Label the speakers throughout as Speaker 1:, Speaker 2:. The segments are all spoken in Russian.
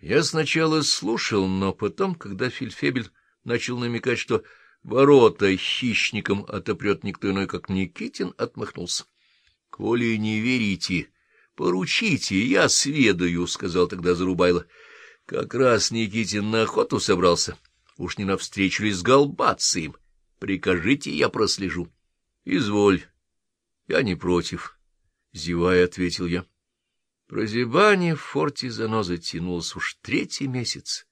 Speaker 1: Я сначала слушал, но потом, когда Фельдфебель начал намекать, что ворота хищникам отопрет никто иной, как Никитин, отмахнулся. — Коли не верите, поручите, я сведаю, — сказал тогда Зарубайло. Как раз Никитин на охоту собрался. Уж не навстречу ли с Голбацием? Прикажите, я прослежу. — Изволь. Я не против, — зевая ответил я. Прозябание в форте заноза тянулось уж третий месяц,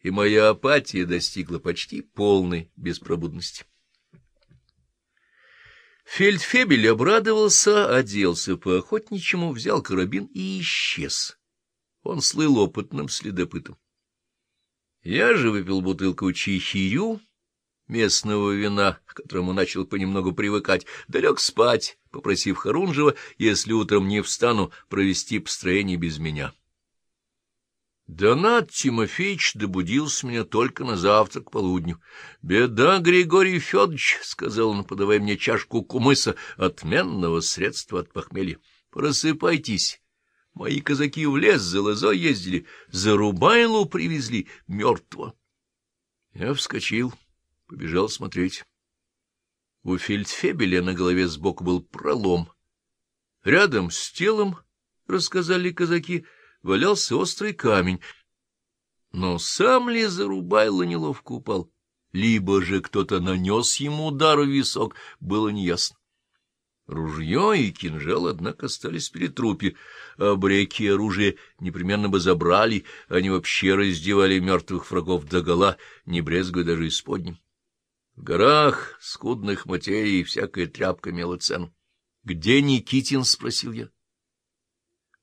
Speaker 1: и моя апатия достигла почти полной беспробудности. Фельдфебель обрадовался, оделся по-охотничьему, взял карабин и исчез. Он слыл опытным следопытом. Я же выпил бутылку чехирю, местного вина, к которому начал понемногу привыкать, далек спать, попросив Харунжева, если утром не встану, провести построение без меня. Донат Тимофеевич добудился меня только на завтрак к полудню. — Беда, Григорий Федорович, — сказал он, подавая мне чашку кумыса, отменного средства от похмелья. — Просыпайтесь. Мои казаки в лес за лозой ездили, за Рубайлу привезли мертво. Я вскочил. — Побежал смотреть. У фельдфебеля на голове сбоку был пролом. Рядом с телом, рассказали казаки, валялся острый камень. Но сам ли Зарубайло неловко упал, либо же кто-то нанес ему удар в висок, было неясно. Ружье и кинжал, однако, остались при трупе, а бреки и оружие непременно бы забрали, они вообще раздевали мертвых врагов догола, не брезгуя даже исподним. В горах скудных материй всякая тряпка имела цену. — Где Никитин? — спросил я.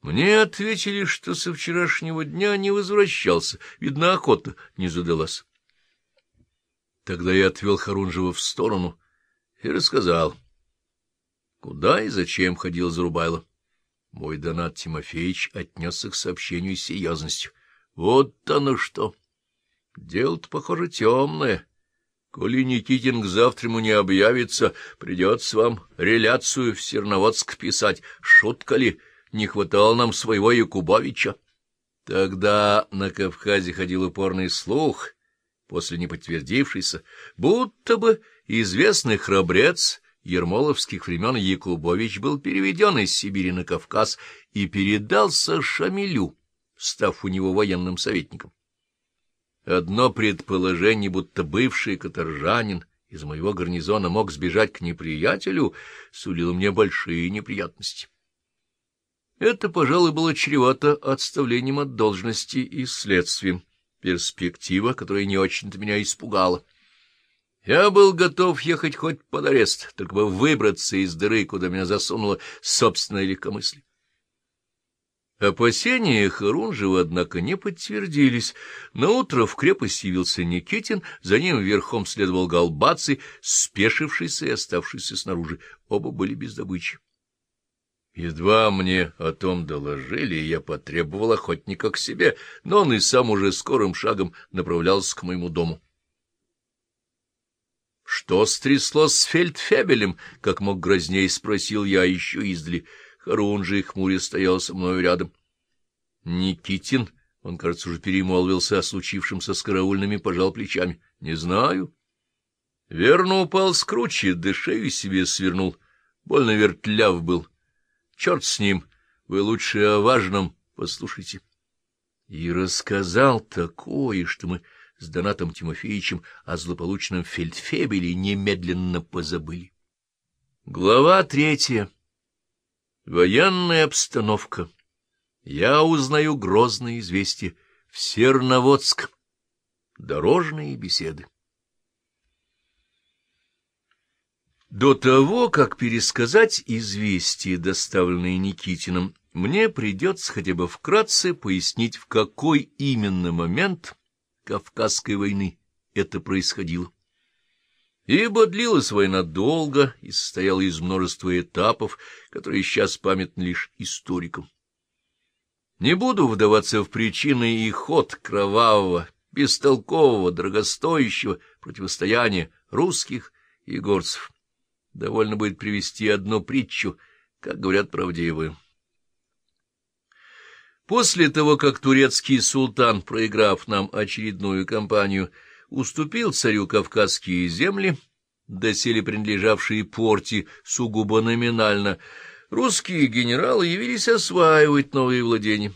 Speaker 1: Мне ответили, что со вчерашнего дня не возвращался. Видно, охота не задалась. Тогда я отвел Харунжева в сторону и рассказал, куда и зачем ходил Зарубайло. Мой Донат Тимофеевич отнесся к сообщению с серьезностью. Вот оно что! Дело-то, похоже, темное. Коли Никитин к завтраму не объявится, придется вам реляцию в Серноводск писать. Шутка ли, не хватало нам своего Якубовича? Тогда на Кавказе ходил упорный слух, после неподтвердившийся, будто бы известный храбрец ермоловских времен Якубович был переведен из Сибири на Кавказ и передался Шамилю, став у него военным советником. Одно предположение, будто бывший каторжанин из моего гарнизона мог сбежать к неприятелю, сулило мне большие неприятности. Это, пожалуй, было чревато отставлением от должности и следствием, перспектива, которая не очень-то меня испугала. Я был готов ехать хоть под арест, только бы выбраться из дыры, куда меня засунуло собственное легкомыслие. Опасения Харунжева, однако, не подтвердились. Наутро в крепость явился Никитин, за ним верхом следовал Галбаций, спешившийся и оставшийся снаружи. Оба были без добычи. Едва мне о том доложили, я потребовал охотника к себе, но он и сам уже скорым шагом направлялся к моему дому. — Что стряслось с фельдфебелем? — как мог грозней спросил я еще издали. Харун же хмуря стоял со мною рядом. Никитин, он, кажется, уже перемолвился о случившемся с караульными, пожал плечами. — Не знаю. Верно упал с кручи, да шею себе свернул. Больно вертляв был. Черт с ним, вы лучше о важном послушайте. И рассказал такое, что мы с Донатом Тимофеевичем о злополучном фельдфебеле немедленно позабыли. Глава третья. Военная обстановка. Я узнаю грозные известия. В Серноводск. Дорожные беседы. До того, как пересказать известия, доставленные Никитиным, мне придется хотя бы вкратце пояснить, в какой именно момент Кавказской войны это происходило ибо длилась война долго и состояла из множества этапов, которые сейчас памятны лишь историкам. Не буду вдаваться в причины и ход кровавого, бестолкового, дорогостоящего противостояния русских и горцев. Довольно будет привести одну притчу, как говорят правдивую. После того, как турецкий султан, проиграв нам очередную кампанию, уступил царю Кавказские земли, доселе принадлежавшие порте сугубо номинально, русские генералы явились осваивать новые владения.